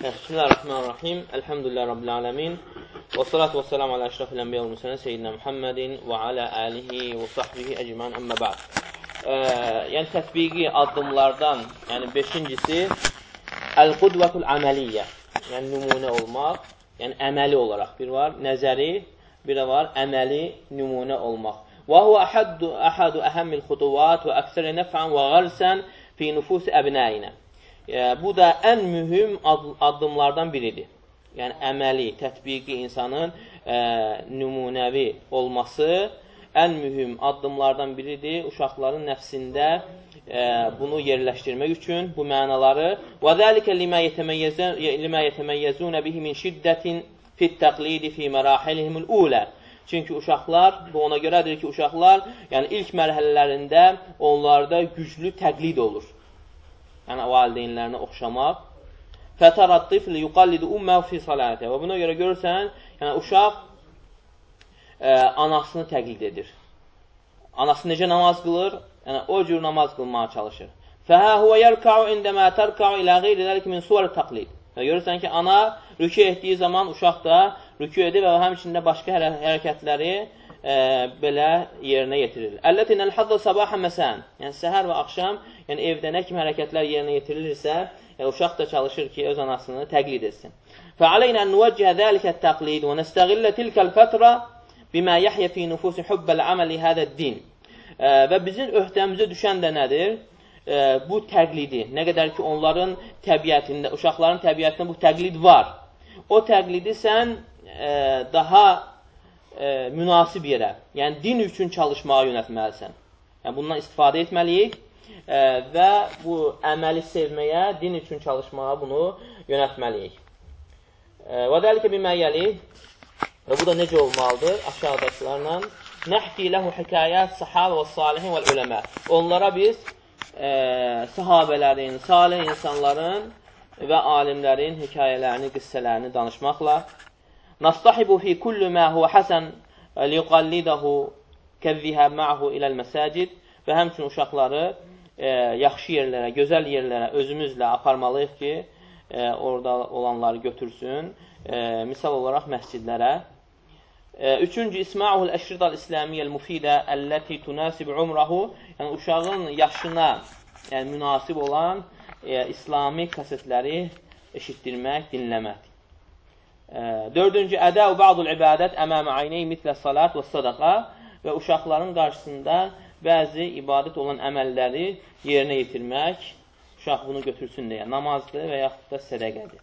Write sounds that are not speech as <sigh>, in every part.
Bismillahirrahmanirrahim. Elhamdülillah Rabbil alemin. Və salatu və selamu alə əşrafil ənbiyə və müsələn Seyyidina Muhammedin və alə əlihi və sahbihi əcman əmmə bə'd. Yəni, tətbiqi addımlardan, yəni beşincisi, əl-qudvətul əməliyyə, yəni nümunə olmaq, yəni əməli olaraq. Bir var nəzəri, bir var əməli nümunə olmaq. Və huvə əhəddu, əhədu əhəmmil xutuvat və əksəri nəfən və qərsən fi nüfusi əbnəyinə. Bu da ən mühüm addımlardan biridir. Yəni, əməli, tətbiqi insanın ə, e, nümunəvi olması ən mühüm addımlardan biridir. Uşaqların nəfsində ə, e, bunu yerləşdirmək üçün bu mənaları və zəlikə limə yetəməyyəzunə bihi min şiddətin fit təqlidi fi mərahilihimul ulə. Çünki uşaqlar, bu ona görədir ki, uşaqlar, yəni ilk mərhələlərində onlarda güclü təqlid olur yəni valideynlərinə oxşamaq. Fətərad tifl yuqallidu umməhu fi salati. Və buna görə görürsən, yəni uşaq ə, e, anasını təqlid edir. Anası necə namaz qılır? Yəni o cür namaz qılmağa çalışır. Fəhə huvə yərka'u indəmə tərka'u ilə qeyri dəlik min suvar təqlid. Və görürsən ki, ana rükü etdiyi zaman uşaq da rükü edir və həmçində başqa hərə hərəkətləri e, belə yerinə yetirilir. Əlləti nəlhadda sabahə məsələn, yəni səhər və axşam, yəni evdə nə kimi hərəkətlər yerinə yetirilirsə, yəni, uşaq da çalışır ki, öz anasını təqlid etsin. Fəaleynə nüvəccə dəlikə təqlid və nəstəqillə tilkəl fətrə bimə yəhyə fi nufusi hubbəl əməli hədəd din. E, və bizim öhdəmizə düşən də nədir? E, bu təqlidi, nə qədər ki, onların təbiətində, uşaqların təbiətində bu təqlid var. O təqlidi sən e, daha e, münasib yerə, yəni din üçün çalışmağa yönətməlisən. Yəni, bundan istifadə etməliyik e, və bu əməli sevməyə, din üçün çalışmağa bunu yönətməliyik. E, və dəlikə bir məyyəli və bu da necə olmalıdır? Aşağıdakılarla Nəhki ləhu hikayət sahabə və salihin və öləmə. Onlara biz e, sahabələrin, salih insanların və alimlərin hekayələrini, qissələrini danışmaqla Nastahibu fi kullu ma huwa hasan liqallidahu kəzzihəb ma'hu iləl məsəcid və həmçinin uşaqları e, yaxşı yerlərə, gözəl yerlərə özümüzlə aparmalıyıq ki, e, orada olanları götürsün, e, misal olaraq məscidlərə. E, üçüncü, İsma'ul əşridal İslamiyyəl mufidə əlləti tunasib umrahu, yəni uşağın yaşına yəni, münasib olan e, İslami kasetləri eşitdirmək, dinləmək. Dördüncü, ədəu ba'dul ibadət əməmə aynəy mitlə salat və sadaqa və uşaqların qarşısında bəzi ibadət olan əməlləri yerinə yetirmək, uşaq bunu götürsün deyə, namazdır və yaxud da sədəqədir.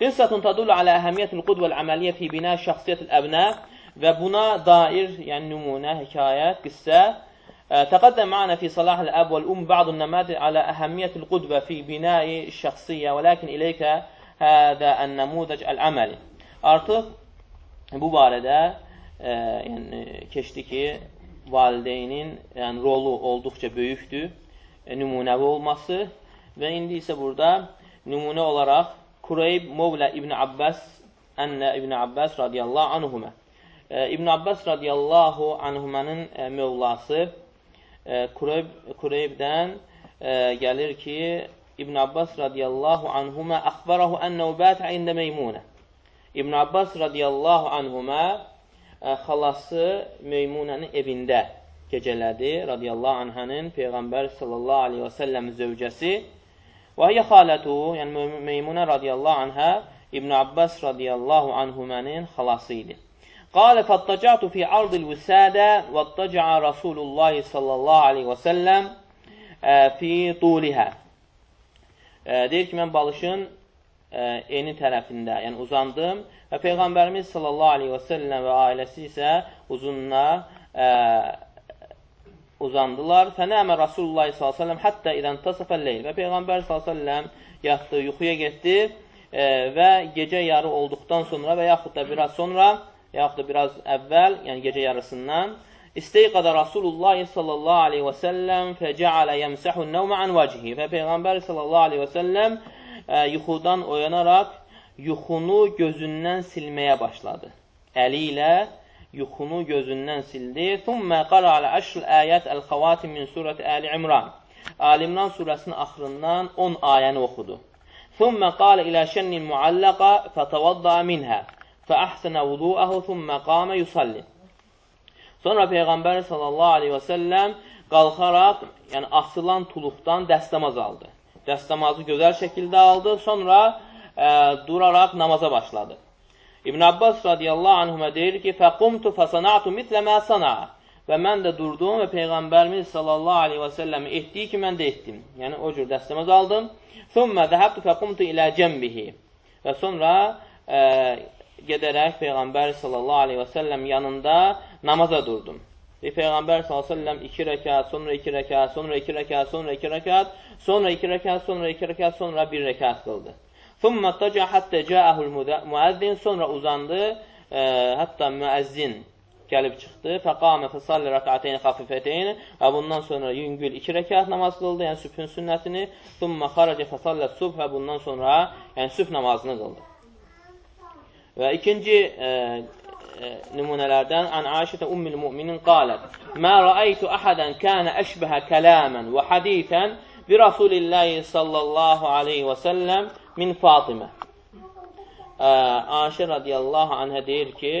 Qissatun tadullu alə əhəmiyyətil qudvəl əməliyyə fi binə şəxsiyyətil əbnə və buna dair, yəni nümunə, hekayət, qissə تقدم معنا في صلاح الأب والأم بعض النماذج على أهمية القدوة في بناء الشخصية ولكن إليك هذا النموذج العملي Artıq bu barədə e, yəni, keçdi ki, valideynin yəni, rolu olduqca böyükdür, e, nümunəvi olması və indi isə burada nümunə olaraq Kureyb Movlə İbn Abbas Ənə İbn Abbas radiyallahu anhumə. E, İbn Abbas radiyallahu anhumanın e, mövlası e, Kureyb, Kureybdən e, gəlir ki, İbn Abbas radiyallahu anhumə əxbarahu ənəu bətə ində meymunə İbn Abbas radiyallahu anhuma ə, e, xalası Meymunənin evində gecələdi. Radiyallahu anhanın Peyğəmbər sallallahu aleyhi və səlləm zövcəsi. Və hiyə xalətu, yəni Meymunə radiyallahu anhə İbn Abbas radiyallahu anhumənin xalası idi. Qalə fattacatu fi ardil vüsədə və attaca'a Rasulullah sallallahu aleyhi və səlləm e, fi tulihə. E, deyir ki, mən balışın eni tərəfində, yəni uzandım və Peyğəmbərimiz sallallahu aleyhi və səlləm və ailəsi isə uzununa ə, uzandılar. Fənəmə Rasulullah sallallahu aleyhi və səlləm həttə idən tasafə leyl və Peyğəmbər sallallahu aleyhi və səlləm yatdı, yuxuya getdi ə, və gecə yarı olduqdan sonra və yaxud da biraz sonra, yaxud da biraz əvvəl, yəni gecə yarısından İsteyqada Rasulullah sallallahu aleyhi və səlləm fəcəalə yəmsəhu nəvmə an vəcihi və Peyğəmbər sallallahu aleyhi və səlləm yuxudan oyanaraq yuxunu gözündən silməyə başladı. Əli ilə yuxunu gözündən sildi. Thumma qara alə əşr əyət əl-xavati min surəti Əli İmran. Ali İmran surəsinin axırından 10 ayəni oxudu. Thumma qala ilə şənnin muallaqa fətavadda minhə fəəhsənə vudu'ahu thumma qamə yusalli. Sonra Peyğəmbər sallallahu aleyhi və səlləm qalxaraq, yəni asılan tuluqdan dəstəmaz aldı. Dəstəmazı gözəl şəkildə aldı, sonra ə, duraraq namaza başladı. İbn Abbas radiyallahu anhümə deyir ki, فَقُمْتُ فَصَنَعْتُ مِثْلَ مَا صَنَعَ Və mən də durdum və Peyğəmbərimiz sallallahu aleyhi və səlləm etdiyi ki, mən də etdim. Yəni, o cür dəstəməz aldım. ثُمَّ ذَهَبْتُ فَقُمْتُ إِلَى جَنْبِهِ Və sonra ə, gedərək Peyğəmbər sallallahu aleyhi və səlləm yanında namaza durdum. E, Peyğəmbər s.ə.v 2 rəkət, sonra 2 rəkət, sonra 2 rəkət, sonra 2 rəkət, sonra 2 rəkət, sonra 2 rəkət, sonra 1 rəkət qıldı. Thumma taca hatta ca'ahul müəzzin, sonra uzandı, e, hətta müəzzin gəlib çıxdı. Fəqamə fəsalli rəkəteyni xafifəteyni və bundan sonra yüngül iki rəkat namaz qıldı, yəni sübhün sünnətini. Thumma xaracə fəsallə subh və bundan sonra yəni sübh namazını qıldı. Və ikinci e, nümunələrdən An Aişətə Ummul Müminin qalət: "Mə rəaytu ahadan kana əşbəhə kəlaman və hadithan bi Rasulillahi sallallahu alayhi və səlləm min Fatimə." Aişə radiyallahu anhə deyir ki,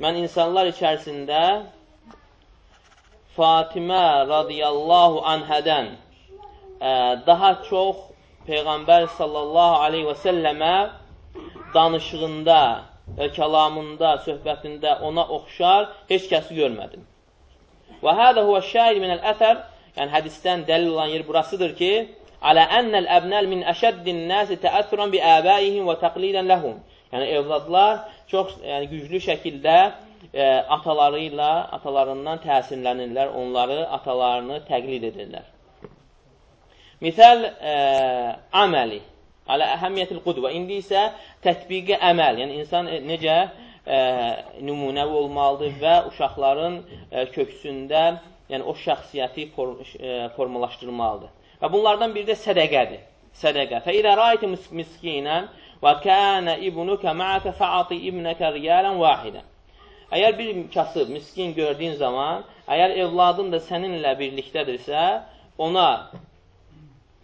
mən insanlar içərisində Fatimə radiyallahu anhədən ə, daha çox Peyğəmbər sallallahu aleyhi və səlləmə danışığında və kəlamında, söhbətində ona oxşar heç kəsi görmədim. Və hədə huvə şəhid minəl əsər, yəni hədisdən dəlil olan yer burasıdır ki, alə ennəl əbnəl min əşəddin nəsi təəssürən bi əbəihim və təqlidən ləhum. Yəni, evladlar çox yəni, güclü şəkildə e, ataları ilə, atalarından təsirlənirlər, onları, atalarını təqlid edirlər. Misal, e, əməli, alə əhəmiyyətil qudvə. İndi isə tətbiqi əməl, yəni insan necə e, nümunəvi olmalıdır və uşaqların e, köksündə yəni o şəxsiyyəti form, e, formalaşdırmalıdır. Və bunlardan biri də sədəqədir. Sədəqə. Fə idə rəaytı miskinən Və kənə ibnukə məəkə fəati ibnəkə riyələn vahidən. Əgər bir kasıb, miskin gördüyün zaman, əgər evladın da səninlə birlikdədirsə, ona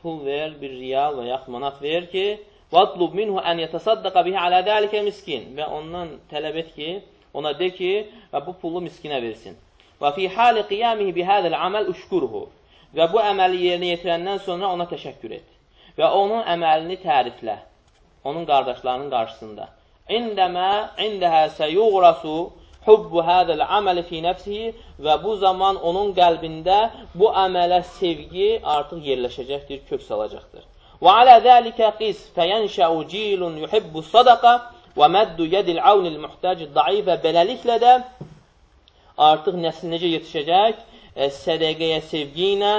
pul ver, bir riyal və yaxud manat ver ki, وَاطْلُبْ مِنْهُ أَنْ يَتَصَدَّقَ بِهِ عَلَى ذَٰلِكَ miskin Və ondan tələb et ki, ona de ki, və bu pulu miskinə versin. Və fi hali qiyamihi bihədəl aməl uşkurhu. Və bu əməli yerinə yetirəndən sonra ona təşəkkür et. Və onun əməlini təriflə onun qardaşlarının qarşısında. İndəmə indəhə səyuğrasu hubbu hədəl aməli fi nəfsihi və bu zaman onun qəlbində bu əmələ sevgi artıq yerləşəcəkdir, kök salacaqdır. Və alə zəlikə qis fəyənşəu cilun yuhibbu sadaqa və məddu yədil avnil muhtəc daifə beləliklə də artıq nəsil necə yetişəcək? E, sədəqəyə sevgi ilə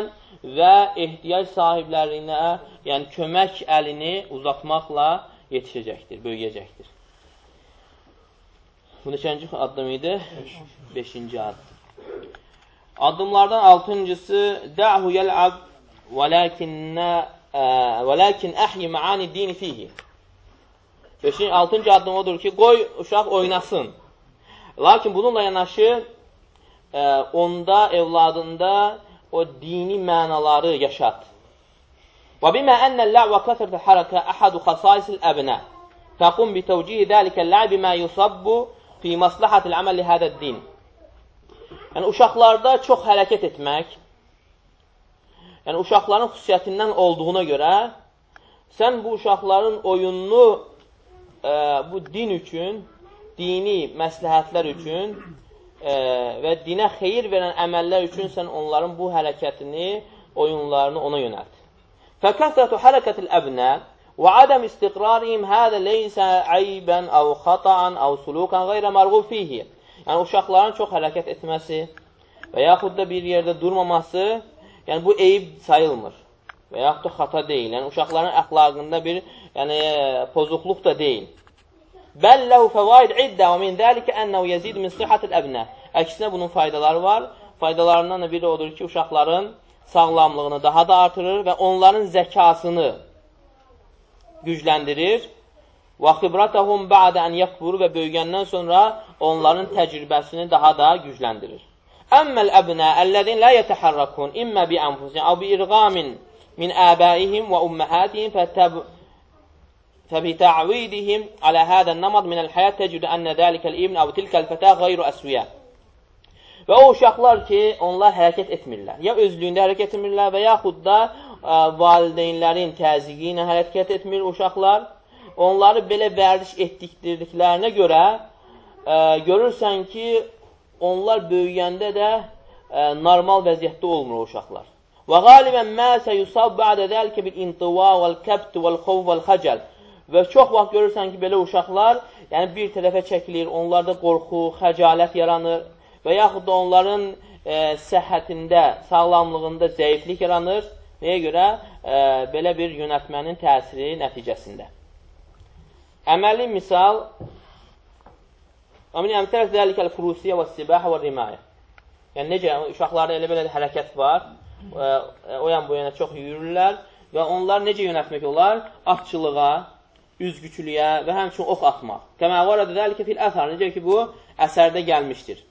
və ehtiyac sahiblərinə, yəni kömək əlini uzatmaqla yetişəcəkdir, böyüyəcəkdir. Bu neçənci addım idi? Beşinci addım. Addımlardan altıncısı Dəhu yəl'ab və ləkinnə və e, ləkin əhyi məani dini fihi. Beşinci, altıncı addım odur ki, qoy uşaq oynasın. Lakin bununla yanaşı ə, onda, evladında o dini mənaları yaşat. Və bimə ənə ləv və kəsrətə hərəkə əhədu xəsaisil əbnə fəqum bitəvcihi dəlikə ləbi mə yusabbu fi maslahatil əməli hədəd din. Yəni, uşaqlarda çox hərəkət etmək, yəni uşaqların xüsusiyyətindən olduğuna görə sən bu uşaqların oyununu e, bu din üçün, dini məsləhətlər üçün e, və dinə xeyir verən əməllər üçün sən onların bu hərəkətini, oyunlarını ona yönəlt. Fəkəsrətü hərəkətil əbnə وعدم استقرارهم هذا ليس عيبا أو خطأ أو سلوكا غير مرغوب فيه. Yəni, uşaqların çox hərəkət etməsi və yaxud da bir yerdə durmaması, yəni bu eyib sayılmır və yaxud da xata deyil. Yəni, uşaqların əxlaqında bir yəni, pozuqluq da deyil. Bəlləhu fəvaid iddə və min dəlikə ənəv yəzid min sihətil əbnə. Əksinə bunun faydaları var. Faydalarından da biri odur ki, uşaqların sağlamlığını daha da artırır və onların zəkasını gücləndirir. Və xibratəhum ba'də ən yəkburu və böyüyəndən sonra onların təcrübəsini daha da gücləndirir. Əmməl əbnə əlləzin lə yətəhərrəkun immə bi ənfusin əv bi irqamin min əbəihim və ümməhətihim fətəb فبتعويدهم على هذا النمط من الحياة تجد أن ذلك الابن أو تلك الفتاة غير أسوياء Və o uşaqlar ki, onlar hərəkət etmirlər. Ya özlüyündə hərəkət etmirlər və yaxud da ə, valideynlərin təzyiqi ilə hərəkət etmir uşaqlar. Onları belə vərdiş etdiklərinə görə ə, görürsən ki, onlar böyüyəndə də ə, normal vəziyyətdə olmur uşaqlar. Və qalibən mə səyusab bə'də dəlikə bil intiva vəl-kəbt vəl-xov vəl-xəcəl. Və çox vaxt görürsən ki, belə uşaqlar yəni bir tərəfə çəkilir, onlarda qorxu, xəcalət yaranır və yaxud da onların e, səhhətində, sağlamlığında zəiflik yaranır. Nəyə görə? E, belə bir yönətmənin təsiri nəticəsində. Əməli misal Əmin yəni, əmtəl zəlikəl furusiyyə və sibahə və rimayə. Yəni necə uşaqlarda elə belə hərəkət var. E, o yan bu yana çox yürürlər və onlar necə yönətmək olar? Atçılığa, üzgüçülüyə və həmçinin ox atmaq. Kəmə varədə zəlikə fil əsər. Necə ki, bu əsərdə gəlmişdir.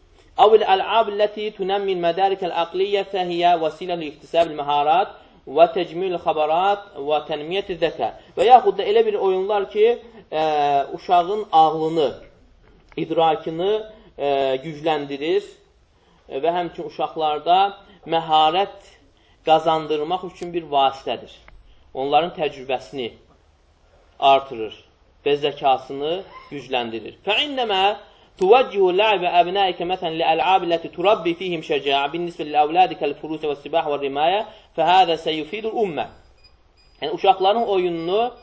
Əvvəl əl-əb ləti tunəmmin mədərikəl əqliyyə fəhiyyə vəsilə iktisəb məharat və təcmil xabarat və tənmiyyət zəkə və yaxud da elə bir oyunlar ki, ə, uşağın ağlını, idrakını ə, gücləndirir və həmçin uşaqlarda məharət qazandırmaq üçün bir vasitədir. Onların təcrübəsini artırır və zəkasını gücləndirir. Fəinnəmə توجه لعب أبنائك مثلا لألعاب التي تربي فيهم شجاعة بالنسبة للأولاد كالفروس والسباح والرماية فهذا سيفيد الأمة Yəni uşaqların oyununu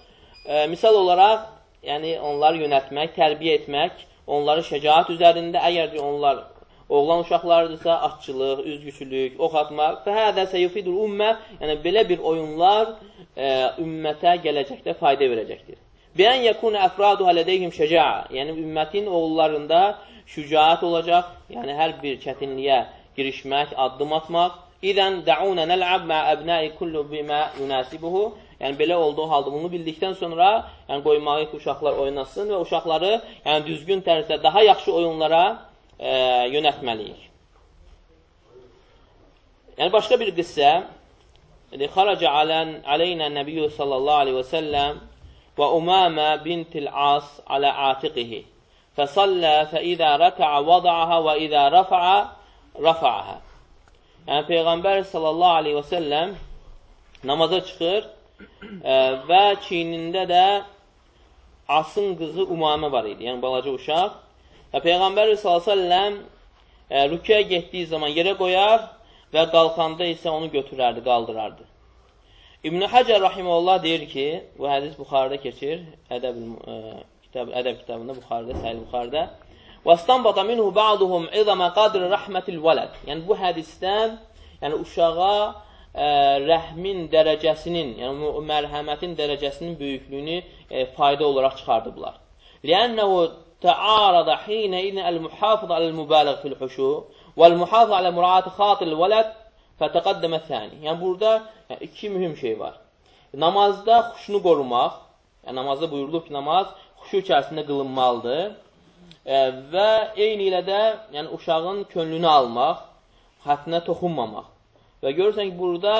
e, misal olaraq yəni onları yönətmək, tərbiyə etmək, onları şəcaət üzərində əgər onlar oğlan uşaqlarıdırsa atçılıq, üzgüçülük, ox atmaq və hədə seyufidul ümmə, yəni belə bir oyunlar e, ümmətə gələcəkdə fayda verəcəkdir. Bəyən yəkun əfraduhə lədeyhim şəcaə. Yəni, ümmətin oğullarında şücaət olacaq. Yəni, hər bir çətinliyə girişmək, addım atmaq. İdən dəunə nəl'ab mə əbnəi kullu bimə yunəsibuhu. Yəni, belə olduğu halda bunu bildikdən sonra yəni, qoymağı ki, uşaqlar oynasın və uşaqları yəni, düzgün tərzdə daha yaxşı oyunlara e, yönətməliyik. Yəni, başqa bir qıssə, xaraca aleynə nəbiyyü sallallahu aleyhi və səlləm وأمامة بنت العاص على عاتقه فصلى فإذا ركع وضعها وإذا رفع رفعها Yəni Peyğəmbər sallallahu aleyhi və səlləm namaza çıxır ə, və çiynində də Asın qızı Umamə var idi, yəni balaca uşaq. Və Peyğəmbər sallallahu aleyhi və səlləm rüküyə getdiyi zaman yerə qoyar və qalxanda isə onu götürərdi, qaldırardı. İbn Həcər rahimehullah deyir ki, bu hədis Buxarıda keçir, Ədəb e, kitab Ədəb kitabında Buxarıda, Səhih Buxarıda. Vastanbata minhu ba'duhum izama qadr rahmatil valad. Yəni bu hədisdən, yəni uşağa ə, rəhmin dərəcəsinin, yəni mərhəmətin dərəcəsinin böyüklüyünü ə, fayda olaraq çıxardıblar. Li'annahu ta'arada hinə inə el-muhafiz al-mubaligh fil-huşu vel-muhafiz ala mura'ati khatil valad Fətəqəddəmə səni. Yəni, burada yəni, iki mühüm şey var. Namazda xuşunu qorumaq, yəni, namazda buyurulub ki, namaz xuşu içərisində qılınmalıdır e, və eyni ilə də yəni, uşağın könlünü almaq, xətrinə toxunmamaq. Və görürsən ki, burada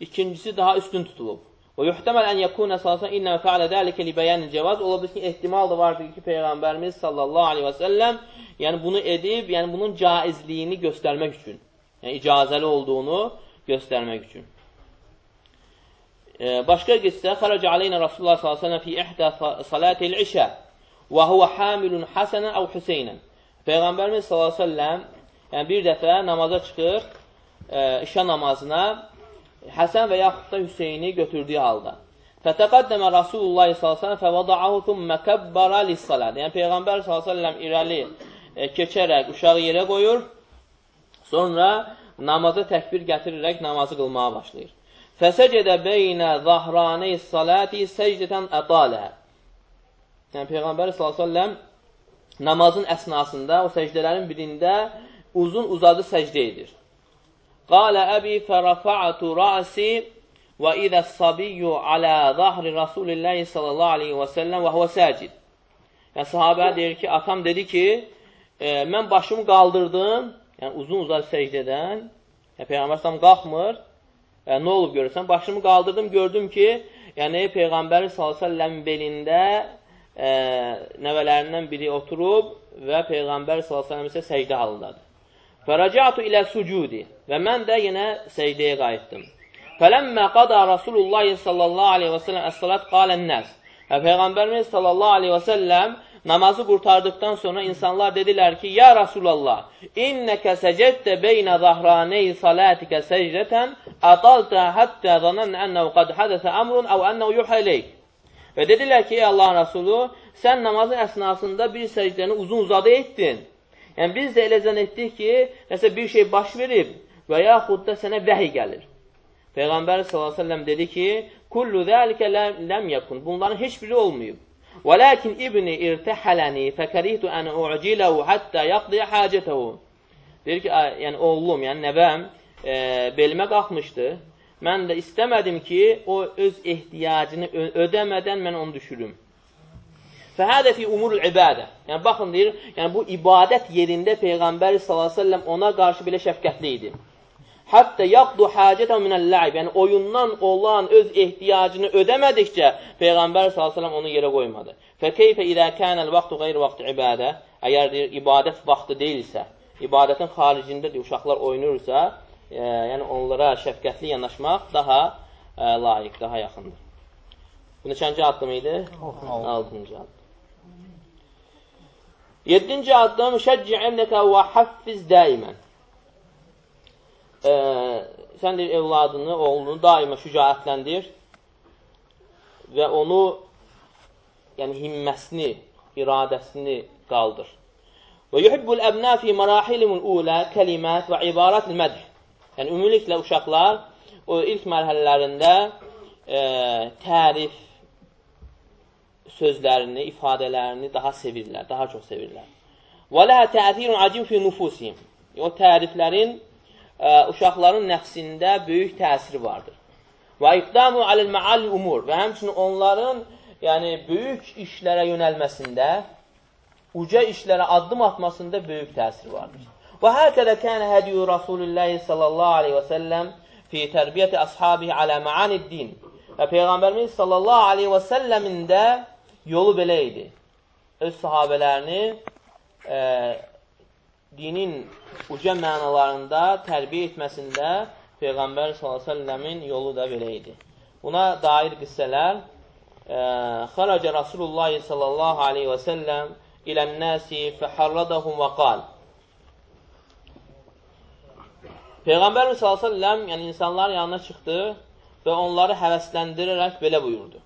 ikincisi daha üstün tutulub. Və yuhtəməl ən yəkunə salasən innə fəalə dəlikə li bəyənin cəvaz. Ola bilir ki, ehtimal da vardır ki, Peyğəmbərimiz sallallahu aleyhi və səlləm yəni bunu edib, yəni bunun caizliyini göstərmək üçün yəni icazəli olduğunu göstərmək üçün. Başqa qissə xarac aleynə Rasulullah sallallahu fi ihdə salatil işə və huwa hamilun Hasanən əv Hüseynən. Peyğəmbərimiz səlləm yəni bir dəfə namaza çıxır, e, işə namazına Həsən və yaxud da Hüseyni götürdüyü halda. Fətəqəddəmə Rasulullah səlləm fəvəda'ahu thumma kabbara lis-salat. Yəni Peyğəmbər səlləm irəli e, keçərək uşağı yerə qoyur. Sonra namaza təkbir gətirərək namazı qılmağa başlayır. Fəsəcədə beynə zahranəy saləti səcdətən ətalə. Yəni, Peyğəmbər s.ə.v namazın əsnasında, o səcdələrin birində uzun uzadı səcdə edir. Qalə əbi fərafa'atu rəsi və idə sabiyyu alə zahri Rasulillahi sallallahu aleyhi və səlləm və huvə səcid. Yəni, sahabə deyir ki, atam dedi ki, e, mən başımı qaldırdım, yəni uzun uzadı səcdədən, yəni, Peyğəmbər s.ə.v qalxmır, ə, nə olub görürsən? Başımı qaldırdım, gördüm ki, yəni Peyğəmbər s.ə.v belində e, nəvələrindən biri oturub və Peyğəmbər s.ə.v isə səcdə halındadır. Fərəcətu ilə sucudi və mən də yenə səcdəyə qayıtdım. Fələmmə qada Rasulullah sallallahu aleyhi və səlləm əs-salat qalən nəs. Və Peyğəmbərimiz sallallahu aleyhi və səlləm namazı qurtardıqdan sonra insanlar dedilər ki, Ya Rasulallah, innəkə səcəddə beynə zahraney salatikə səcdətən ətaltə həttə zanən ənəv qad hədəsə əmrun əv ənəv yuhəleyk. Və dedilər ki, ey Allahın Rasulü, sən namazın əsnasında bir səcdəni uzun uzadı etdin. Yəni, biz də elə zən etdik ki, nəsə bir şey baş verib və yaxud da sənə vəhiy gəlir. Peyğəmbər s.ə.v dedi ki, Kullu zəlikə ləm yəkun. Bunların heç biri olmayıb. وَلَكِنْ İbni irtəhələni fəkərihtu ən u'ciləhu həttə yaqdiyə həcətəhu. Deyir ki, yəni oğlum, yəni nəvəm e, belimə qalxmışdı. Mən də istəmədim ki, o öz ehtiyacını ödəmədən mən onu düşürüm. Fəhədə fi umurul ibadə. Yəni baxın deyir, yəni bu ibadət yerində Peyğəmbər sallallahu əleyhi və səlləm ona qarşı belə şəfqətli idi. Hətta yaqdu hacətə minəl-ləib. Yəni oyundan olan öz ehtiyacını ödəmədikcə Peyğəmbər sallallahu onu yerə qoymadı. Fə keyfə idə kənəl vaxtu qeyri vaxtı ibadə. Əgər deyir ibadət vaxtı deyilsə, ibadətin xaricində deyir, uşaqlar oynayırsa, e, yəni onlara şəfqətli yanaşmaq daha e, layiq, daha yaxındır. Bu neçənci addım idi? Altıncı addım. Yedinci addım şəcci əmnəkə və haffiz daimən e, sən deyir, evladını, oğlunu daima şücaətləndir və onu yəni himməsini, iradəsini qaldır. Və yuhibbul əbnə fi marahilimul ulə kəlimət və ibarətil mədh. Yəni, ümumiliklə uşaqlar o ilk mərhələlərində e, tərif sözlərini, ifadələrini daha sevirlər, daha çox sevirlər. Və ləhə təəthirun acim fi nufusihim. O təriflərin ə, uşaqların nəfsində böyük təsiri vardır. Və iqdamu aləl məal umur və həmçinin onların yəni böyük işlərə yönəlməsində, uca işlərə addım atmasında böyük təsir vardır. Və həkədə kənə hədiyu Rasulullah sallallahu aleyhi və səlləm fi tərbiyyəti ashabihi alə məanid din. Və Peyğəmbərimiz sallallahu aleyhi və səlləmin də yolu belə idi. Öz sahabələrini e, dinin uca mənalarında tərbiyə etməsində Peyğəmbər s.ə.v-in yolu da belə idi. Buna dair qissələr Xaraca Rasulullah sallallahu aleyhi və səlləm ilən-nəsi fəharradahum və qal Peyğəmbər s.ə.v yəni insanlar yanına çıxdı və onları həvəsləndirərək belə buyurdu.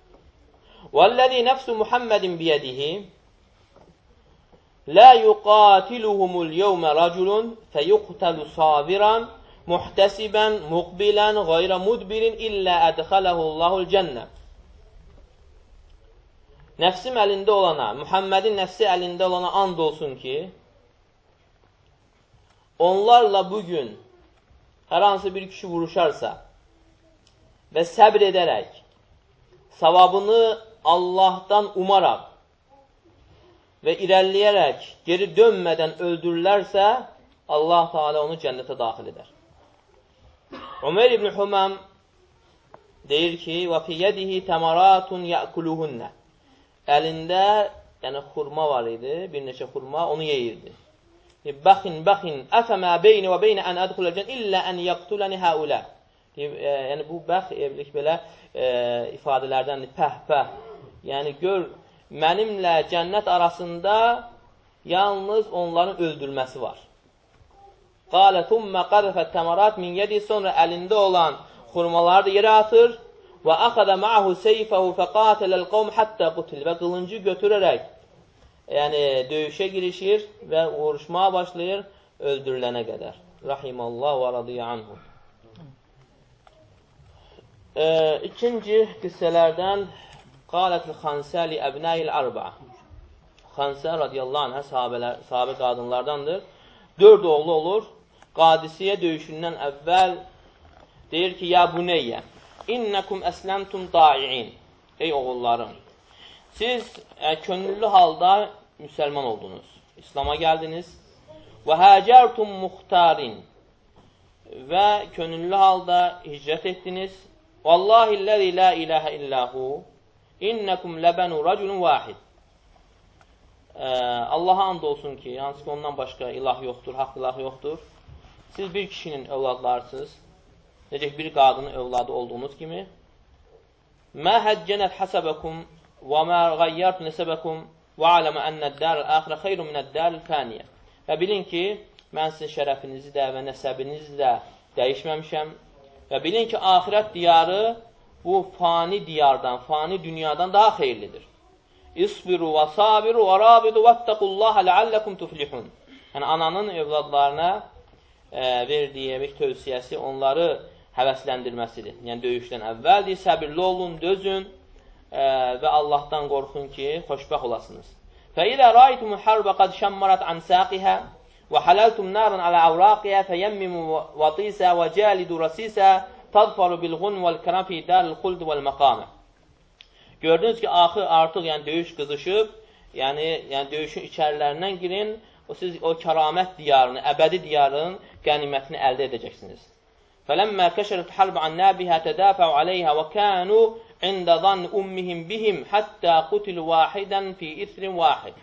وَالَّذِي نَفْسُ مُحَمَّدٍ بِيَدِهِ La yuqatiluhumul yevme raculun feyuqtalu sabiran muhtesiben mukbilen gayra mudbirin illa edhalehullahul cennet. Nəfsim əlində olana, Muhammedin nəfsi əlində olana and olsun ki, onlarla bugün hər hansı bir kişi vuruşarsa və səbr edərək, savabını Allahdan umaraq, və irəliləyərək geri dönmədən öldürürlərsə, Allah Teala onu cənnətə daxil edər. Ömer ibn Humam deyir ki, və fi yedihi təmaratun yəkuluhunnə. Əlində, yəni xurma var idi, bir neçə xurma, onu yeyirdi. Bəxin, bəxin, əfəmə beyni və beynə ən ədxuləcən illə ən yəqtuləni həulə. E, yəni, bu bəx, evlilik belə e, ifadələrdəndir, pəh, pəh. Yəni, gör, mənimlə cənnət arasında yalnız onların öldürməsi var. Qalə thummə qadəfət təmarat min yedi sonra əlində olan xurmaları da yerə atır və axada ma'ahu seyfəhu fəqatələl qovm həttə qutil və qılıncı götürərək yəni döyüşə girişir və vuruşmağa başlayır öldürülənə qədər. Rahimallah və radiyyə anhu. E, ikinci qissələrdən Qalətl Xansəli əbnəyil ərba. Xansə radiyallahu anhə sahabələr, sahabə qadınlardandır. Dörd oğlu olur. Qadisiyə döyüşündən əvvəl deyir ki, ya buneyyə, innəkum əsləmtum daiin. Ey oğullarım, siz ə, könüllü halda müsəlman oldunuz. İslama gəldiniz. Və həcərtum muxtarin və könüllü halda hicrət etdiniz. Vallahi ləzi la ilahə illahu innəkum ləbənu rəculun vahid. Allaha and olsun ki, hansı ki ondan başqa ilah yoxdur, haqq ilah yoxdur. Siz bir kişinin övladlarısınız. Necə bir qadının övladı olduğunuz kimi. Mə həccənət həsəbəkum və mə qayyart nəsəbəkum və aləmə ənəd-dərəl əxirə xeyrun minəd-dərəl fəniyə. Və bilin ki, mən sizin şərəfinizi də və nəsəbinizi də dəyişməmişəm. Və bilin ki, axirət diyarı bu fani diyardan, fani dünyadan daha xeyirlidir. İsbiru və sabiru və rabidu vəttəqullaha ləalləkum tuflihun. Yəni, ananın övladlarına e, verdiyi tövsiyəsi onları həvəsləndirməsidir. Yəni, döyüşdən əvvəldir, səbirli olun, dözün e, və Allahdan qorxun ki, xoşbəx olasınız. فإذا رأيتم الحرب قد شمرت عن ساقها وحللتم نارا على أوراقها فيمموا وطيسا وجالدوا رسيسا tadfaru bil gun vəl kərafi dərl xuld vəl məqamə. Gördünüz ki, axı artıq yəni döyüş qızışıb, yəni, yəni döyüşün içərilərindən girin, o siz o kəramət diyarını, əbədi diyarının qənimətini əldə edəcəksiniz. Fələmmə kəşərət hərb an nəbihə tədəfəu aleyhə və kənu ində zan ummihim bihim həttə qutil vahidən fi isrin vahid.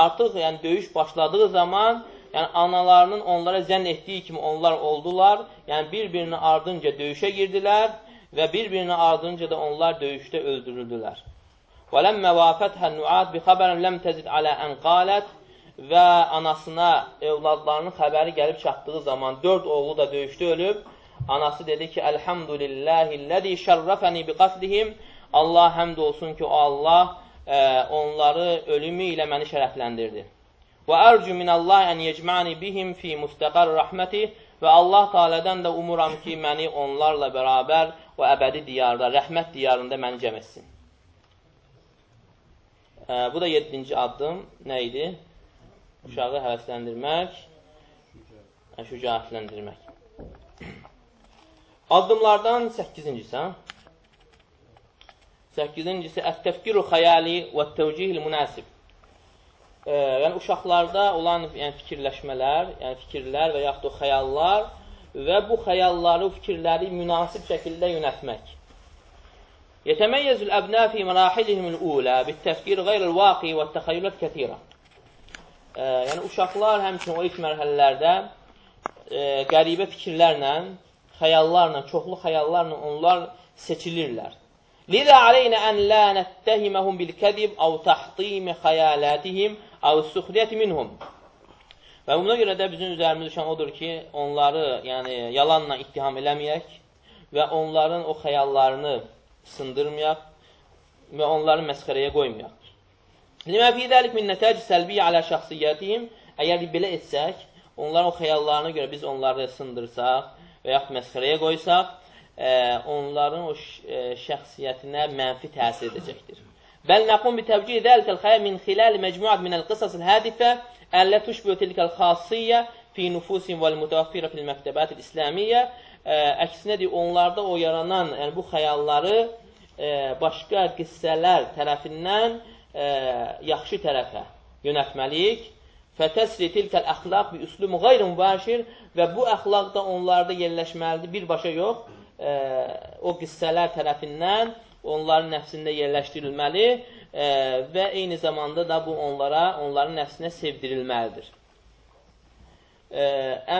Artıq yəni döyüş başladığı zaman Yəni, analarının onlara zənn etdiyi kimi onlar oldular, yəni bir-birini ardınca döyüşə girdilər və bir-birini ardınca da onlar döyüşdə öldürüldülər. Və ləmmə vafəthə nüad bi xəbərin ləm təzid alə ən qalət və anasına evladlarının xəbəri gəlib çatdığı zaman dörd oğlu da döyüşdə ölüb, anası dedi ki, Əlhamdülilləhilləzi şərrəfəni bi qatlihim, Allah həmd olsun ki, o Allah ə, onları ölümü ilə məni şərəfləndirdi. Və ərcü minəllahi ən yecməni bihim fi müstəqər rəhməti və Allah Teala'dan da umuram ki, məni onlarla bərabər o əbədi diyarda, rəhmət diyarında məni cəm etsin. Ə, bu da yedinci addım nə idi? uşağı həvəsləndirmək, şücaətləndirmək. <clears throat> Addımlardan 8-incisi, 8-incisi Ət-təfkiru xəyali və təvcihil münasib. E, yəni, uşaqlarda olan yəni, fikirləşmələr, yəni fikirlər və yaxud da xəyallar və bu xəyalları, fikirləri münasib şəkildə yönətmək. Yətəməyyəzül əbnə fi mərahilihimul ulə bit-təfkir qeyrəl vaqi və təxəyyülət kətirə e, yəni uşaqlar həmçinin o ilk mərhələlərdə e, qəribə fikirlərlə, xəyallarla, çoxlu xəyallarla onlar seçilirlər. Lidə aleynə ən lə nəttəhiməhum bil-kədib əv tahtimi xəyalatihim əv suxriyyəti minhum. Və buna görə də bizim üzərimiz düşən odur ki, onları yəni, yalanla ittiham eləməyək və onların o xəyallarını sındırmayaq və onları məsxərəyə qoymayaq. Limə fi dəlik min nətəc səlbiyyə alə şəxsiyyətihim. Əgər belə etsək, onların o xəyallarına görə biz onları sındırsaq və yaxud məsxərəyə qoysaq, ə, onların o şəxsiyyətinə mənfi təsir edəcəkdir. Nəqum bi təvcih dəlikəl xəyr min xilal məcmuat minəl qısasıl hədifə əllə tuşbiyu tilkəl xasiyyə fi nufusin vəl mütəvaffirə fil məktəbətil İslamiyyə. Əksinədir, onlarda o yaranan, yəni bu xəyalları ə, başqa qissələr tərəfindən ə, yaxşı tərəfə yönətməliyik. Fətəsri tilkəl əxlaq bi üslum qeyri mübaşir və bu əxlaq da onlarda yerləşməlidir, birbaşa yox, ə, o qissələr tərəfindən onların nəfsində yerləşdirilməli ə, və eyni zamanda da bu onlara, onların nəfsinə sevdirilməlidir. Ə,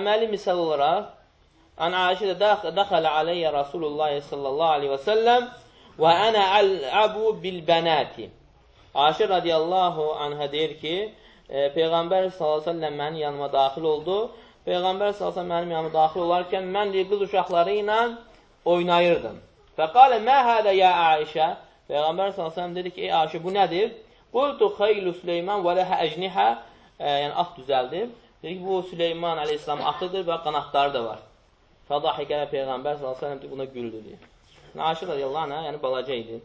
əməli misal olaraq, An Aişə dəxələ aleyyə Rasulullah sallallahu aleyhi və səlləm və ənə əl-əbu bil-bənəti Aşir radiyallahu anhə deyir ki, e, Peyğəmbər s.ə.v mənim yanıma daxil oldu. Peyğəmbər s.ə.v mənim yanıma daxil olarkən mən deyir, qız uşaqları ilə oynayırdım. Fəqalə mə hədə ya Aişə? Peyğəmbər s.ə.v dedi ki, ey Aişə, bu nədir? Qultu xeylu Süleyman və ləhə əcnihə, e, yəni at düzəldim. Dedi ki, bu Süleyman əleyhissalam atıdır və qanatları da var. Fədahikə Peyğəmbər s.ə.v buna güldü deyir. Aişə radiyallahu anhə, yəni balaca idi.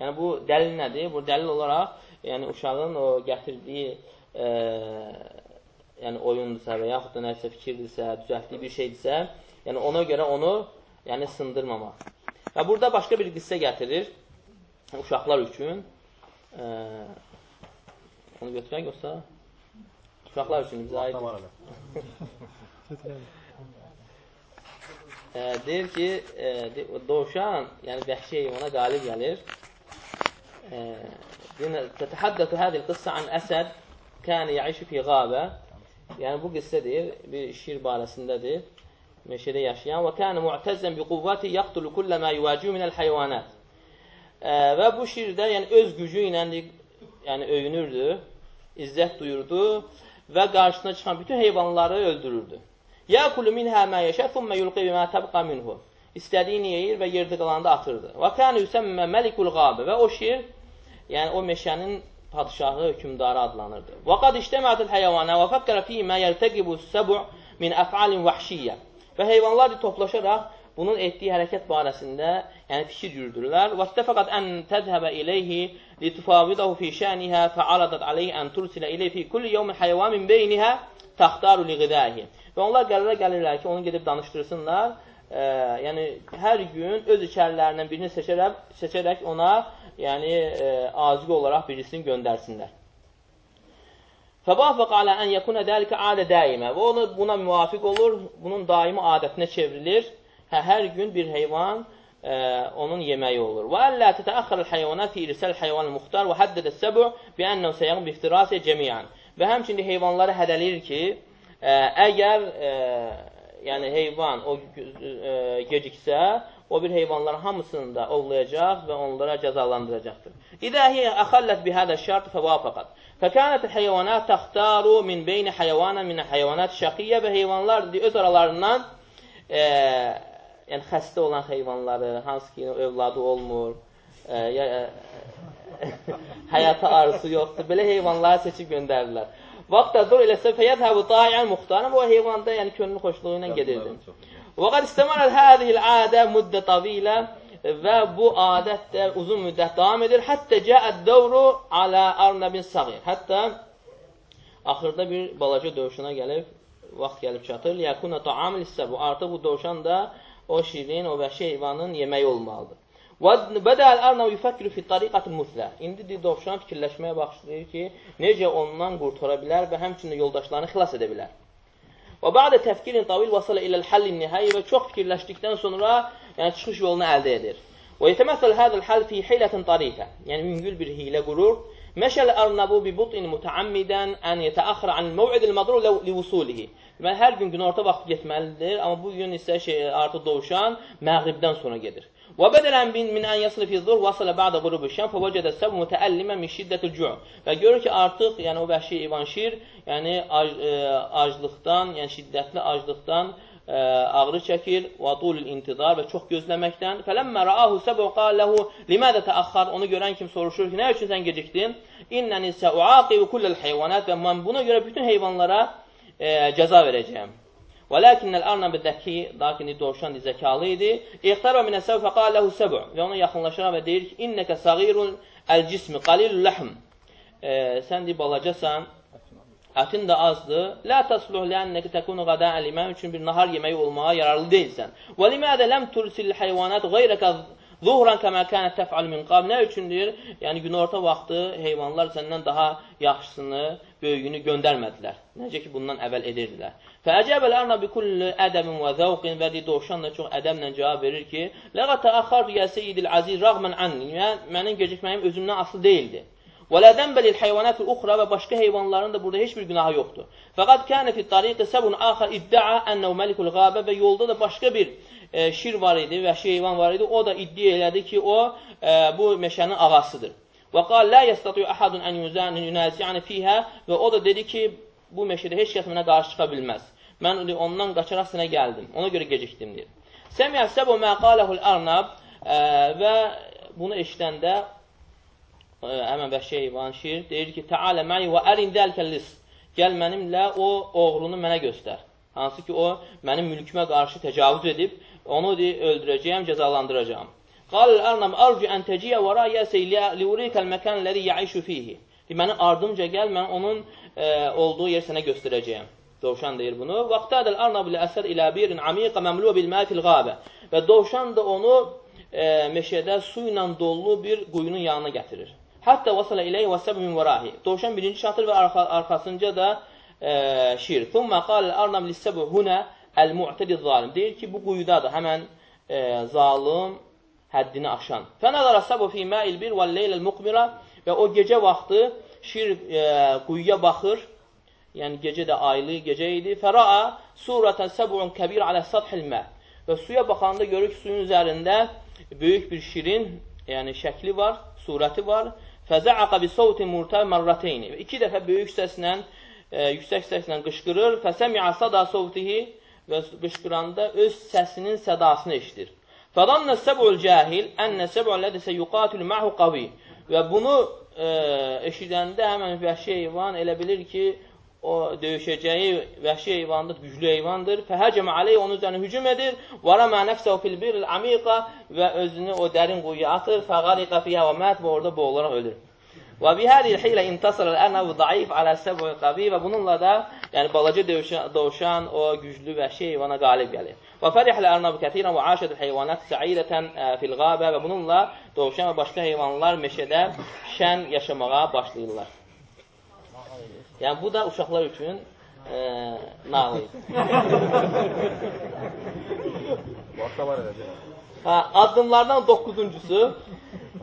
Yəni bu dəlil nədir? Bu dəlil olaraq, yəni uşağın o gətirdiyi e, yəni oyundursa və yaxud da nəsə fikirdirsə, düzəltdiyi bir şeydirsə, yəni ona görə onu yəni sındırmamaq. Və burada başqa bir qissə gətirir uşaqlar üçün. E, onu götürək yoxsa uşaqlar üçün bizə aid. <laughs> e, deyir ki, e, dovşan, yəni vəhşi heyvana qalib gəlir. Tətəhəddətü hədil qıssa an əsəd kəni yaişu fi qabə. Yəni bu qıssə deyir, bir şir barəsindədir. Meşədə yaşayan və kəni mu'təzzən bi quvvəti yaqtulu kullə mə yuvacihu minəl heyvanat. Və bu şirdə yəni öz gücü ilə yəni öyünürdü, izzət duyurdu və qarşısına çıxan bütün heyvanları öldürürdü. Yakulu minha ma yasha thumma yulqi bima tabqa minhu. İstədiyini yeyir və yerdə qalanı atırdı. Və kana yusamma malikul ghabe və o şir, yəni o meşənin padşahı, hökmdarı adlanırdı. Və qad iştəmətul heyvana və fakkara fi ma yelteqibu səbu min af'alin vahşiyyə. Və heyvanlar toplaşaraq bunun etdiyi hərəkət barəsində yəni fikir yürüdürlər. Və istəfəqat ən tədhəbə ileyhi litufavidahu fi şəniha fa'aradat aleyhi ən tursilə ileyhi fi kulli yevmin heyvan min beynihə taxtaru li qidəhi. Və onlar qərara gəlirlər ki, onu gedib danışdırsınlar. E, yəni hər gün öz içərilərindən birini seçərək, seçərək ona yəni e, aziq olaraq birisini göndərsinlər. Fəvafəq alə ən yəkuna dəlikə adə daimə və onu buna müvafiq olur, bunun daimi adətinə çevrilir. Hə, hər gün bir heyvan ə, onun yeməyi olur. Və əllə tətəəxxərəl heyvanat fi irsəl heyvan muxtar və həddədə səbu bi ənəv səyəğun bi iftirasiyə cəmiyyən. Və həmçində heyvanları hədəliyir ki, ə, əgər ə, yəni heyvan o ə, geciksə, o bir heyvanların hamısını da ovlayacaq və onlara cəzalandıracaqdır. Hiyə əxəllət bi hədə şərt fəvafəqat. Fəkanət heyvanat təxtaru min beyni heyvana min heyvanat şəqiyyə və heyvanlar öz aralarından e, yəni xəstə olan heyvanları, hansı ki, övladı olmur, e, ya, e, həyata arzusu yoxdur, belə heyvanları seçib göndərirlər. Vaxt dur eləsə fəyədhəbu dayan muxtarım, o heyvanda yəni könlü xoşluğu ilə gedirdi. Və qad istəmərəl hədihil adə müddə tavilə və bu adət də uzun müddət davam edir. Həttə cəəd dövru alə arnəbin sağir. Hətta axırda bir balaca dövşuna gəlib, vaxt gəlib çatır. Liyəkuna ta'amil hissə bu. Artıq bu dövşan da o şirin, o vəhşi heyvanın yeməyi olmalıdır. Bədəl ərnəv yüfəkkiru fi tariqatil muslə. İndi dovşan fikirləşməyə başlayır ki, necə ondan qurtara bilər və həmçinin yoldaşlarını xilas edə bilər. Və bə'də təfkirin tavil vasılə iləl həllin nihayyə və çox fikirləşdikdən sonra yəni çıxış yolunu əldə edir. Və yetəməsəl hədəl həll fi hilətin tarifə. Yəni müngül bir hilə qurur. Məşəl ərnabu bi butin mutəammidən ən yetəəxrə anil məv'idil madru li vusulihi. Deməli, hər gün günorta vaxtı getməlidir, amma bu gün isə şey, artıq doğuşan məğribdən sonra gedir. Və bədələn min, min ən yaslı fi zur vasılə bə'də qurubu şəm fəvəcədə səb mütəəllimə min şiddətil cu' və görür ki, artıq yəni o vəhşi heyvan şir, yəni ac, e, aclıqdan, yəni şiddətli aclıqdan ə, ağrı çəkir və tulul intizar və çox gözləməkdən. Fələmmə raahu səbu qaləhu limədə təəxxar onu görən kim soruşur ki, nə üçün sən gecikdin? İnnəni səuaqibu kullel heyvanat və mən buna görə bütün heyvanlara e, cəza verəcəyəm. Və lakinnəl arnabı dəki, lakin dovşan zəkalı idi. İxtarə minə səv fəqal ləhu səbu və ona yaxınlaşır və deyir ki, innəkə sağirun əl-cismi qalilul ləhm. E, sən deyir, balacasan, ətin də azdır. Lə təsluh lənnəkə təkunu qadə əlimə üçün bir nahar yeməyi olmağa yararlı deyilsən. Və limədə ləm tursil heyvanat qeyrəkə Zuhran kəmə kənət təf'al min qab. Nə üçündür? Yəni, günorta vaxtı heyvanlar səndən daha yaxşısını, böyüyünü göndərmədilər. Necə ki, bundan əvvəl edirdilər. Fəəcəbəl ərna bi kulli ədəmin və zəvqin və di dovşan da çox ədəmlə cavab verir ki, Ləqə təəxxar yə seyyidil aziz rağmən anni. Yəni, mənim gecikməyim özümdən asılı deyildi. Və lədən bəlil heyvanətul uxra və başqa heyvanların da burada heç bir günahı yoxdur. Fəqad kənə fi tariqi səbun axar iddia ənəv məlikul qabə və yolda da başqa bir e, şir var idi, vəhşi heyvan var idi. O da iddia elədi ki, o e, bu meşənin ağasıdır. Və qal la yastatiyu ahadun an yunazi'ani fiha və o da dedi ki, bu meşədə heç kəs mənə qarşı çıxa bilməz. Mən ondan qaçaraq sənə gəldim. Ona görə gecikdim deyir. Səmiyə səbu mə qaləhul arnab və bunu eşidəndə e, həmən vəhşi heyvan şir deyir ki, Təalə məyi və ərin dəlkəllis. Gəl mənimlə o oğrunu mənə göstər. Hansı ki, o mənim mülkümə qarşı təcavüz edib Onu öldürəcəyəm, cəzalandıracağam. Qal ərnam arju ən teciyə və rəyəsə liurikəl məkən ləri yəişu fihi. Məni ardımca gəl, mən onun e, olduğu yer sənə göstərəcəyəm. Dovşan deyir bunu. Vaqtadəl arnab ilə əsər ilə birin amiqə məmluə bil mətil qabə. Və dovşan da onu e, meşədə su ilə dolu bir quyunun yanına gətirir. Hətta vasala iləyə və səbə min vərahi. Dovşan birinci çatır və arxa, arxasınca da e, şir. Thumma qal arnab lissəbu hunə əl-mu'tedi zalim. Deyir ki, bu quyudadır, həmən e, zalım həddini aşan. Fənəzara səbu fi ma'il bir və leyləl muqmira və o gecə vaxtı şir e, quyuya baxır, yəni gecə də aylı gecə idi. Fəraa surətən səbun kəbir alə səthil mə. Və suya baxanda görür ki, suyun üzərində böyük bir şirin, yəni şəkli var, surəti var. Fəzəaqa bi savtin murtab marratayn. İki dəfə böyük səslə, e, yüksək səslə qışqırır. Fəsəmi'a sada savtihi və qışqıranda öz səsinin sədasını eşidir. Fədanna səbul cahil ənə səbul lədə seyuqatil ma'hu qavi. Və bunu e, eşidəndə həmən vəhşi heyvan elə bilir ki, o döyüşəcəyi vəhşi heyvandır, güclü heyvandır. Fəhəcəmə aleyh onun üzərinə hücum edir. Varama nəfsəv fil biril amiqa və özünü o dərin quyuya atır. Fəqariqa fiyyə və mət və orada boğularaq ölür. Və bihəli hilə intasar əl-ənəv zayıf alə səbul qavi və bununla da yəni balaca dövşən, dovşan o güclü vəhşi heyvana qalib gəlir. Və fərihlə ərnab kətirən və aşədül heyvanat səidətən fil qabə və bununla dovşan və başqa heyvanlar meşədə şən yaşamağa başlayırlar. Yəni, bu da uşaqlar üçün e, nağıl. hə, addımlardan doqquzuncusu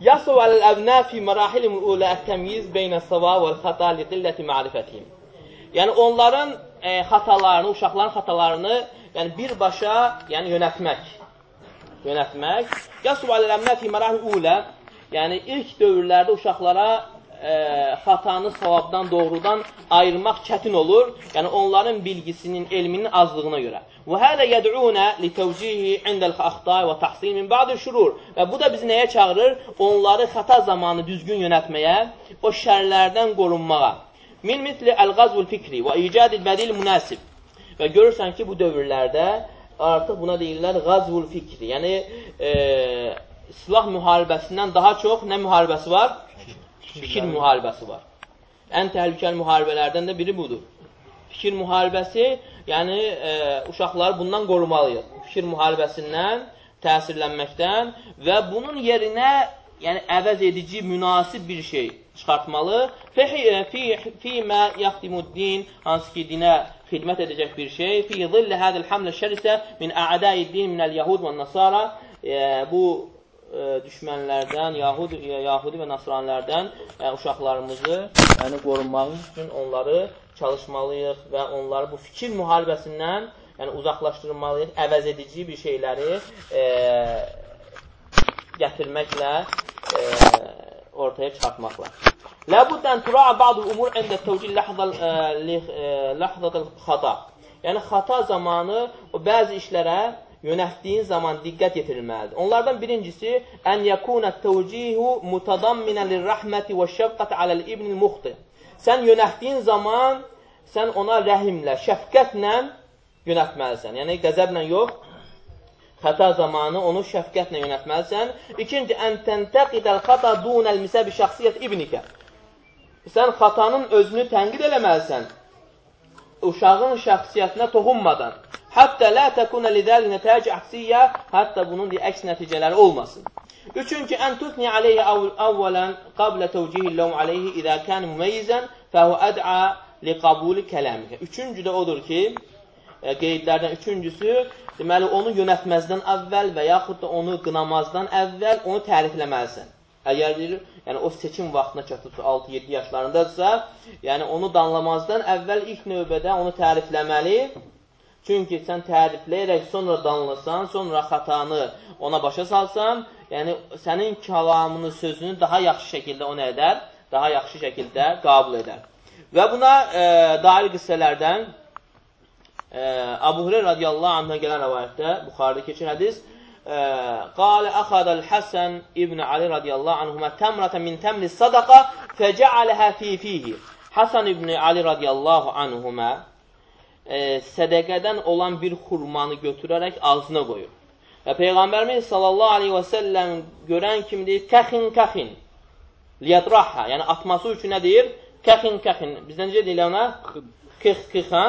Yasov əl-əbnə fi mərahilim ulə ət-təmyiz beynə səva və xəta li qilləti ma'rifətihim. Yəni, onların e, xatalarını, uşaqların xatalarını yəni birbaşa yəni yönətmək. Yönətmək. Yasub aləmnə fi mərahil ulə, yəni ilk dövrlərdə uşaqlara e, xatanı savabdan, doğrudan ayırmaq çətin olur. Yəni onların bilgisinin, elminin azlığına görə. Və hələ yəd'unə li təvcihi indəl xəxtay və təhsin min ba'd şurur. Və bu da bizi nəyə çağırır? Onları xəta zamanı düzgün yönətməyə, o şərlərdən qorunmağa. Min misli əl-qazvul fikri və icadil bədil münasib. Və görürsən ki, bu dövrlərdə artıq buna deyirlər qazvul fikri. Yəni, e, silah müharibəsindən daha çox nə müharibəsi var? Fikir müharibəsi var. Ən təhlükəli müharibələrdən də biri budur. Fikir müharibəsi, yəni e, uşaqları bundan qorumalıyıq. Fikir müharibəsindən, təsirlənməkdən və bunun yerinə yəni əvəz edici, münasib bir şey çıxartmalı. Fīmə yaxdimuddin, hansı ki, dinə xidmət edəcək bir şey. Fī zillə hədəl həmlə şərisə min ə'dəiddin minəl yahud və nasara. E, bu e, düşmənlərdən, yahud, yahudi və nasranlərdən e, uşaqlarımızı yəni, qorunmağımız üçün onları çalışmalıyıq və onları bu fikir müharibəsindən yəni, uzaqlaşdırmalıyıq, əvəz edici bir şeyləri e, gətirməklə e, ortaya çıxartmaqla. Ləbuddən tura'a ba'du umur əndə təvcil ləhzatul xata. Yəni, xata zamanı o bəzi işlərə yönətdiyin zaman diqqət yetirilməlidir. Onlardan birincisi, ən yəkunə təvcihu mutadamminə lirrahməti və şəfqət aləl ibnil muxti. Sən yönətdiyin zaman, sən ona rəhimlə, şəfqətlə yönətməlisən. Yəni, qəzəblə yox, xəta zamanı onu şəfqətlə yönətməlisən. İkinci, ən təntəqidəl xata dunəl misəbi şəxsiyyət ibnikə sən xatanın özünü tənqid eləməlisən, uşağın şəxsiyyətinə toxunmadan. Hətta lə təkunə lidəl nətəc əksiyyə, hətta bunun deyə, əks nəticələri olmasın. Üçüncü, ən tutni aleyhi əvvələn qablə təvcihi ləhum aleyhi idə kən mümeyyizən fəhu əd'a li qabuli kələmikə. Üçüncü də odur ki, e, qeydlərdən üçüncüsü, deməli, onu yönətməzdən əvvəl və yaxud da onu qınamazdan əvvəl onu tərifləməlisən. Əgər deyir, yəni o seçim vaxtına çatıbsa 6-7 yaşlarındadırsa, yəni onu danlamazdan əvvəl ilk növbədə onu tərifləməli. Çünki sən tərifləyərək sonra danlasan, sonra xətanı ona başa salsan, yəni sənin kəlamını, sözünü daha yaxşı şəkildə o nə edər? Daha yaxşı şəkildə qabul edər. Və buna e, dair qissələrdən e, Abu Hureyr radiyallahu anhına gələn rəvayətdə, Buxarıda keçir hədis, قال أخذ الحسن ابن علي رضي الله عنهما تمرة من تمر الصدقة فجعلها في فيه Hasan ibn Ali radiyallahu anhuma e, sədəqədən olan bir xurmanı götürərək ağzına qoyur. Və Peyğəmbərimiz sallallahu aleyhi və səlləm görən kimi deyir, kəxin kəxin liyadrahha, yəni atması üçün nə deyir? Kəxin kəxin. Bizdə necə deyirlər ona? Kıx kıx, hə?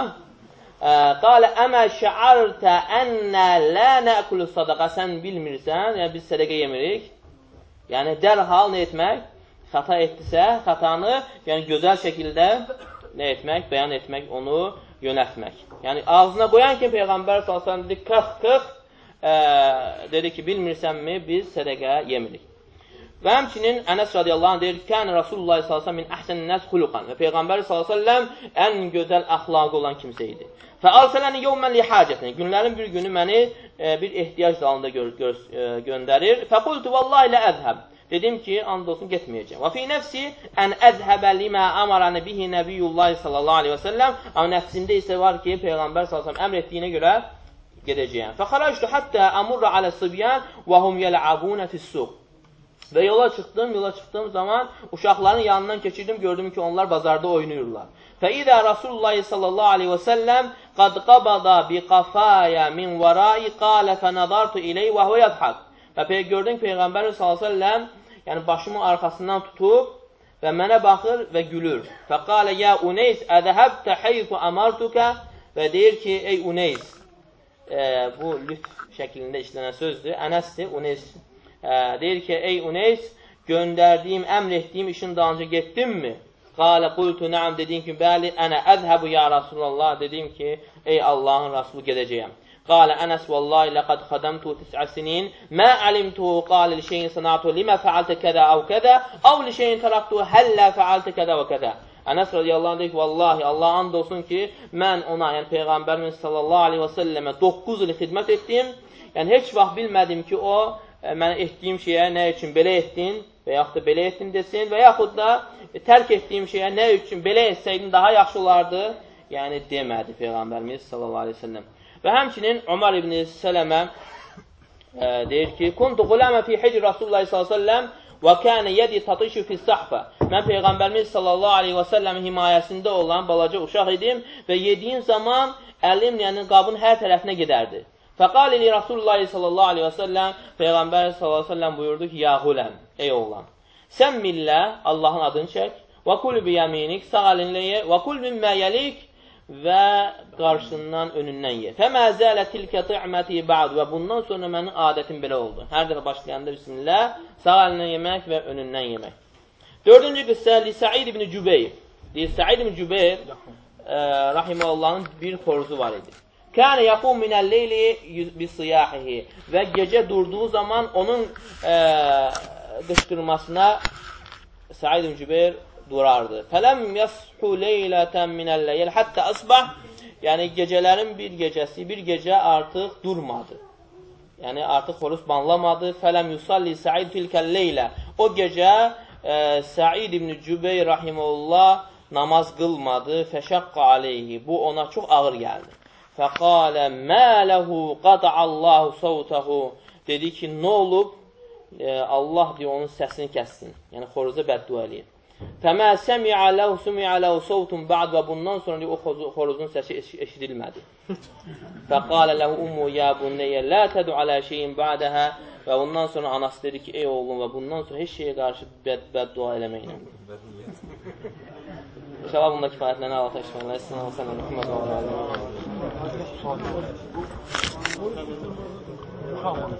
Qalə əmə şəartə ənnə lə nəqulu sadaqa sən bilmirsən, yəni biz sədəqə yemirik. Yəni dərhal nə etmək? Xata etdisə, xatanı yəni gözəl şəkildə nə etmək? Bəyan etmək, onu yönətmək. Yəni, ağzına qoyan ki, Peyğəmbər s.ə.v dedi, 40-40, dedi ki, bilmirsənmi, biz sədəqə yemirik. Və həmçinin Ənəs radiyallahu anh deyir Kən Rasulullah s.ə.v min əhsən nəs xuluqan və Peyğəmbər s.ə.v ən gözəl əxlaqı olan kimsə idi. Fə alsələni yevmən li hacətinə. Günlərin bir günü məni e, bir ehtiyac dalında gö gö e, göndərir. Fə qultu vallahi lə əzhəb. Dedim ki, and olsun getməyəcəm. Və fi nəfsi ən əzhəbə limə amaranı bihi nəbiyyullah sallallahu aleyhi və səlləm. Amma nəfsimdə isə var ki, Peyğəmbər sallallahu əmr etdiyinə görə gedəcəyəm. Fə xarajtu həttə əmurra alə sıbyan və hum yəl'abunə fissuq. Və yola çıxdım, yola çıxdığım zaman uşaqların yanından keçirdim, gördüm ki, onlar bazarda oynayırlar. Fəidə Rasulullah sallallahu aleyhi və səlləm qad qabada bi qafaya min varai qalə fənədartu iley və huvə yədhaq. Və gördüm ki, Peyğəmbər səlləm yəni başımın arxasından tutub və mənə baxır və gülür. Fəqalə ya Uneys ədəhəbtə heyfu amartuka və deyir ki, ey Uneys, e, bu lütf şəklində işlənən sözdür. Ənəsdir, Uneys Ə, deyir ki, ey Uneys, göndərdiyim, əmr etdiyim işin dalınca getdinmi? Qalə qultu nəam, dediyim ki, bəli, ənə əzhəbu ya Rasulallah, dedim ki, ey Allahın Rasulü gedəcəyəm. Ləqad xədəmtu tis'ə sinin, mə əlimtu qalə li şeyin sanatu limə fəaltə kədə əv kədə, əv li şeyin tərəqtu həllə fəaltə kədə və kədə. Ənəs radiyallahu anh deyir ki, vallahi Allah and olsun ki, mən ona, yəni Peyğəmbərimiz sallallahu aleyhi və səlləmə 9 il xidmət etdim. Yəni heç vaxt bilmədim ki, o mən etdiyim şeyə nə üçün belə etdin və yaxud da belə etdin desin və yaxud da tərk etdiyim şeyə nə üçün belə etsəydin daha yaxşı olardı, yəni demədi Peyğəmbərimiz sallallahu aleyhi ve sellem. Və həmçinin Ömər ibn Sələmə e, deyir ki, Kuntu quləmə fi hicr Rasulullah sellem və kənə yedi tatışu fi sahfə. Mən Peyğəmbərimiz sallallahu aleyhi və səlləmin himayəsində olan balaca uşaq idim və yediyim zaman əlim, yəni qabın hər tərəfinə gedərdi. Fəqal ili Rasulullah sallallahu aleyhi və səlləm Peyğəmbər sallallahu aleyhi və səlləm buyurdu ki, ya xuləm, ey oğlan, sən millə Allahın adını çək və kul bi yaminik sağ əlinlə ye və kul mimmə yelik və qarşından önündən ye. Fəmə zələ tilkə ti'məti ba'd və bundan sonra mənim adətim belə oldu. Hər dəfə başlayanda bismillah, sağ əlinlə yemək və önündən yemək. Dördüncü qıssə li Sa'id ibn Cübeyr. Deyir, Sa'id ibn Cübeyr e, rahiməllahın bir xoruzu var idi. Kənə yaqum minəl-leyli bisiyahihi və gecə durduğu zaman onun e, qışqırmasına Said ibn Cübeyr durardı. Fələm yashu leylətən minəl-leyl həttə asbah yəni gecələrin bir gecəsi, bir gecə artıq durmadı. Yəni artıq xoruz banlamadı. Fələm yusalli Said tilkəl-leylə. O gecə e, Said ibn Cübeyr rahimehullah namaz qılmadı. Fəşəqqa aleyhi. Bu ona çox ağır gəldi. Fəqalə mə ləhu qada'allahu savtahu dedi ki, nə olub? E, Allah deyə onun səsini kəssin. Yəni, xoruza bəddua eləyir. Fəmə səmi'ə ləhu sumi'ə ləhu savtun bə'd və bundan sonra o xoruzun səsi eş eşidilmədi. <laughs> Fəqalə ləhu ummu ya bunneyyə lə tədu alə şeyin ba'dəhə və bundan sonra anası dedi ki, ey oğlum və bundan sonra heç şeyə qarşı bəd bəddua eləməklə. <laughs> İnşallah bunda kifayətlənə Allah təşkil eləsin. Allah sənə Muhammed və Allah.